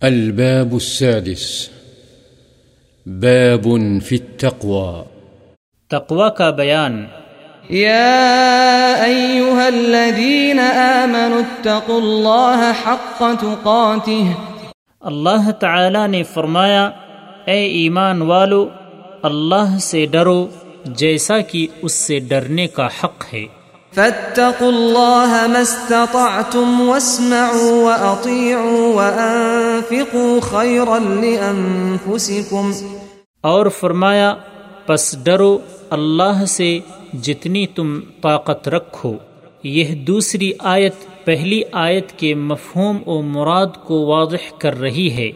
الباب السادس. باب في التقوى. تقوی کا بیان يا أيها الذين آمنوا اتقوا الله حق تقاته. اللہ تعالی نے فرمایا اے ایمان والو اللہ سے ڈرو جیسا کہ اس سے ڈرنے کا حق ہے۔ فاتقوا الله ما استطعتم واسمعوا وأطيعوا وأنفقوا خيرا لأنفسكم. اور فرمایا پس ڈرو اللہ سے جتنی تم طاقت رکھو۔ یہ دوسری آیت پہلی آیت کے مفہوم و مراد کو واضح کر رہی ہے۔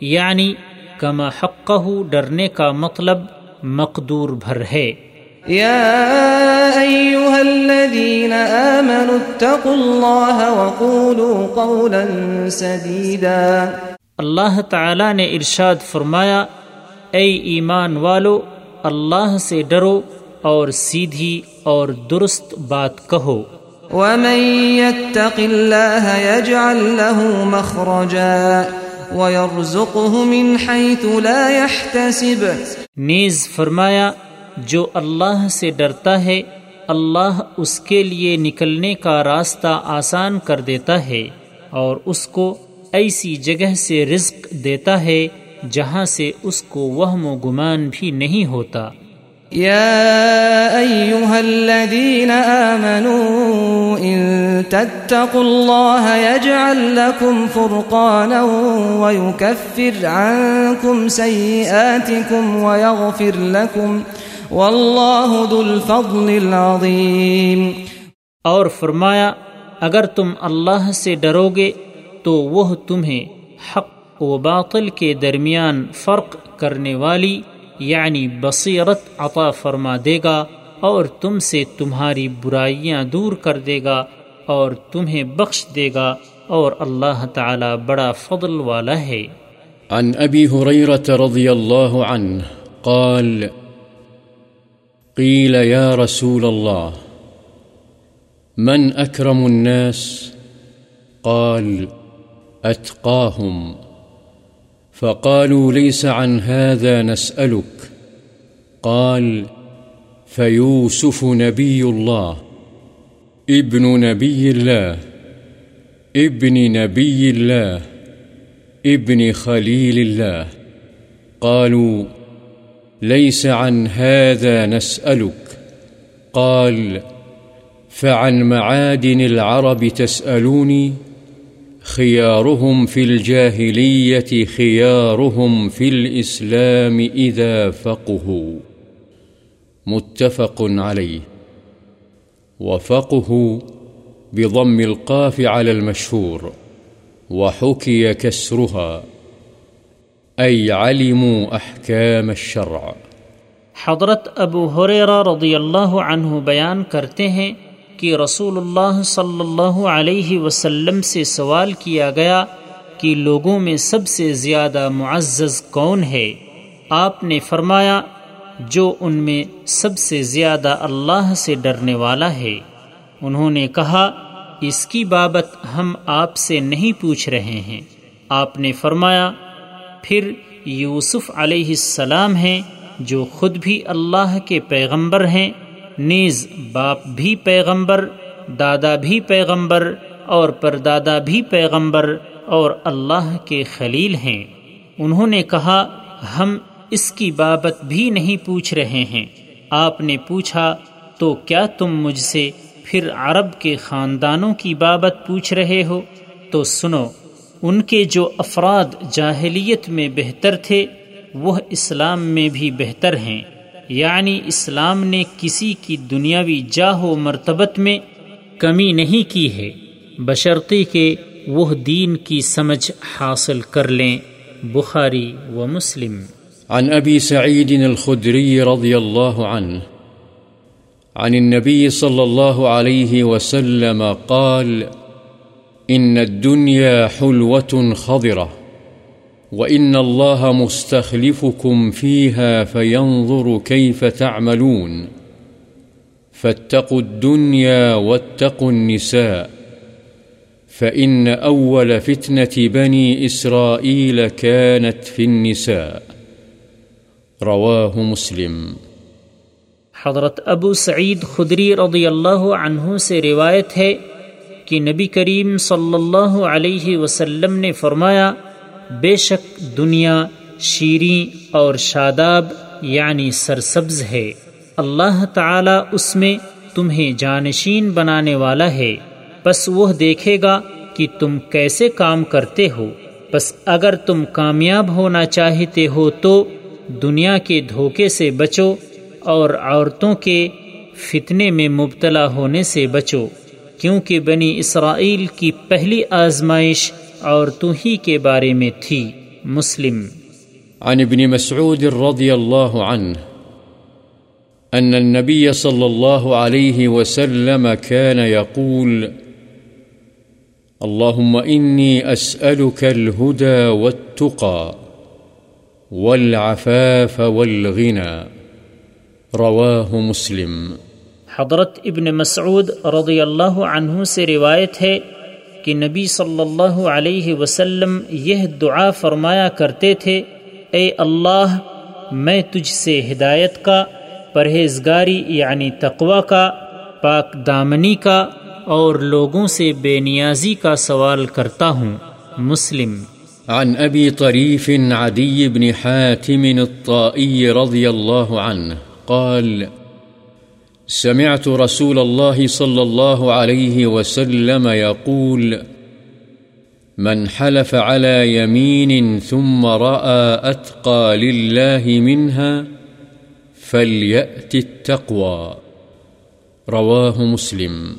یعنی کما حقہ ڈرنے کا مطلب مقدور بھر ہے۔ يا أيها الذين آمنوا اتقوا الله وقولوا قولا سديدا. اللہ تعالی نے ارشاد فرمایا اے ایمان والو اللہ سے ڈرو اور سیدھی اور درست بات کہو۔ ومن يتق الله يجعل له مخرجا ويرزقه من حيث لا يحتسب۔ نیز فرمایا جو اللہ سے ڈرتا ہے اللہ اس کے لیے نکلنے کا راستہ آسان کر دیتا ہے اور اس کو ایسی جگہ سے رزق دیتا ہے جہاں سے اس کو وہم و گمان بھی نہیں ہوتا۔ يا أيها الذين آمنوا إن تتقوا الله يجعل لكم فرقانا ويكفر عنكم سيئاتكم ويغفر لكم ويغفر والله ذو الفضل العظيم اور فرمایا اگر تم اللہ سے ڈرو گے تو وہ تمہیں حق و باطل کے درمیان فرق کرنے والی یعنی بصیرت عطا فرما دے گا اور تم سے تمہاری برائیاں دور کر دے گا اور تمہیں بخش دے گا اور اللہ تعالی بڑا فضل والا ہے۔ عن أبي هريرة رضي الله عنه قال قيل يا رسول الله، من أكرم الناس؟ قال، أتقاهم. فقالوا، ليس عن هذا نسألك. قال، فيوسف نبي الله، ابن نبي الله، ابن نبي الله، ابن خليل الله. قالوا ليس عن هذا نسألك. قال، فعن معادن العرب تسألوني، خيارهم في الجاهلية، خيارهم في الإسلام إذا فقهوا. متفق عليه. وفقه بضم القاف على المشهور، وحكي كسرها. أي علموا أحكام الشرع. حضرت ابو حریرہ رضی اللہ عنہ بیان کرتے ہیں کہ رسول اللہ صلی اللہ علیہ وسلم سے سوال کیا گیا کہ لوگوں میں سب سے زیادہ معزز کون ہے؟ آپ نے فرمایا، جو ان میں سب سے زیادہ اللہ سے ڈرنے والا ہے۔ انہوں نے کہا، اس کی بابت ہم آپ سے نہیں پوچھ رہے ہیں۔ آپ نے فرمایا پھر یوسف علیہ السلام ہیں جو خود بھی اللہ کے پیغمبر ہیں، نیز باپ بھی پیغمبر، دادا بھی پیغمبر اور پردادا بھی پیغمبر اور اللہ کے خلیل ہیں۔ انہوں نے کہا، ہم اس کی بابت بھی نہیں پوچھ رہے ہیں۔ آپ نے پوچھا، تو کیا تم مجھ سے پھر عرب کے خاندانوں کی بابت پوچھ رہے ہو؟ تو سنو ان کے جو افراد جاہلیت میں بہتر تھے، وہ اسلام میں بھی بہتر ہیں۔ یعنی اسلام نے کسی کی دنیاوی جاہ و مرتبت میں کمی نہیں کی ہے۔ بشرطی کہ وہ دین کی سمجھ حاصل کر لیں۔ بخاری و مسلم۔ عن أبي سعيد الخدري رضي الله عنه عن النبي صلى الله عليه وسلم قال إن الدنيا حلوة خضرة وإن الله مستخلفكم فيها فينظر كيف تعملون فاتقوا الدنيا واتقوا النساء فإن أول فتنة بني إسرائيل كانت في النساء رواه مسلم حضرت ابو سعید خدری رضی اللہ عنہ سے روایت ہے کہ نبی کریم صلی اللہ علیہ وسلم نے فرمایا، بے شک دنیا شیریں اور شاداب یعنی سرسبز ہے۔ اللہ تعالی اس میں تمہیں جانشین بنانے والا ہے۔ بس وہ دیکھے گا کہ تم کیسے کام کرتے ہو۔ بس اگر تم کامیاب ہونا چاہتے ہو تو دنیا کے دھوکے سے بچو اور عورتوں کے فتنے میں مبتلا ہونے سے بچو۔ کیونکہ بنی اسرائیل کی پہلی آزمائش عورتوں ہی کے بارے میں تھی۔ مسلم۔ عن ابن مسعود رضي الله عنه أن النبي صلى الله عليه وسلم كان يقول اللهم إني أسألك الهدى والتقى والعفاف والغنى رواه مسلم۔ حضرت ابن مسعود رضی اللہ عنہ سے روایت ہے کہ نبی صلی اللہ علیہ وسلم یہ دعا فرمایا کرتے تھے، اے اللہ، میں تجھ سے ہدایت کا، پرہیزگاری یعنی تقوی کا، پاک دامنی کا اور لوگوں سے بے نیازی کا سوال کرتا ہوں۔ مسلم۔ عن أبي طريف عدي بن حاتم الطائي رضي الله عنه قال سمعت رسول الله صلى الله عليه وسلم يقول، من حلف على يمين ثم رأى أتقى لله منها فليأت التقوى. رواه مسلم.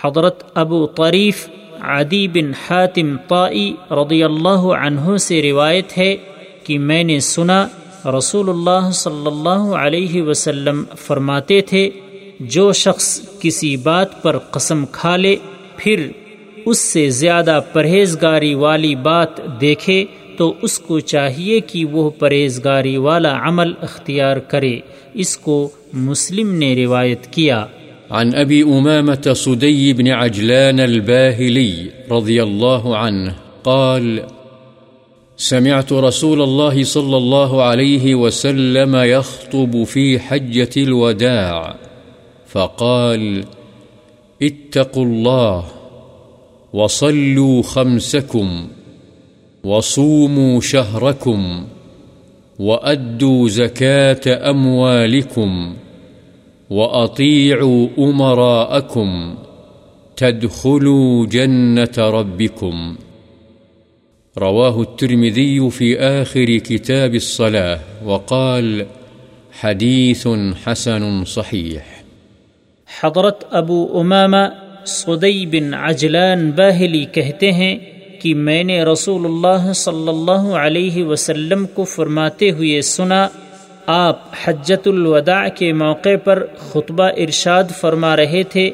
حضرت ابو طریف عدی بن حاتم طائی رضی اللہ عنہ سے روایت ہے کہ میں نے سنا رسول اللہ صلی اللہ علیہ وسلم فرماتے تھے جو شخص کسی بات پر قسم کھا لے، پھر اس سے زیادہ پرہیزگاری والی بات دیکھے تو اس کو چاہیے کہ وہ پرہیزگاری والا عمل اختیار کرے۔ اس کو مسلم نے روایت کیا۔ عن أبي أمامة صدي بن عجلان الباهلي رضي الله عنه قال، سمعت رسول الله صلى الله عليه وسلم يخطب في حجة الوداع۔ فقال، اتقوا الله وصلوا خمسكم وصوموا شهركم وأدوا زكاة أموالكم وأطيعوا أمراءكم تدخلوا جنة ربكم. رواه الترمذي في آخر كتاب الصلاة وقال، حديث حسن صحيح. حضرت ابو امامہ سدئی بن عجلان باہلی کہتے ہیں کہ میں نے رسول اللہ صلی اللہ علیہ وسلم کو فرماتے ہوئے سنا، آپ حجت الوداع کے موقع پر خطبہ ارشاد فرما رہے تھے۔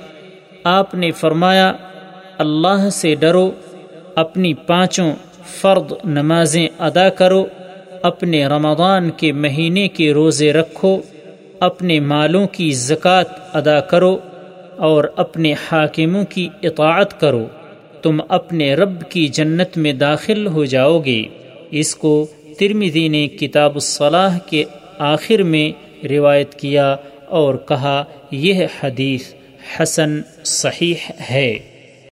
آپ نے فرمایا، اللہ سے ڈرو، اپنی پانچوں فرد نمازیں ادا کرو، اپنے رمضان کے مہینے کے روزے رکھو۔ اپنے مالوں کی زکوٰۃ ادا کرو اور اپنے حاکموں کی اطاعت کرو۔ تم اپنے رب کی جنت میں داخل ہو جاؤ گے۔ اس کو ترمدی نے کتاب الصلاح کے آخر میں روایت کیا اور کہا، یہ حدیث حسن صحیح ہے۔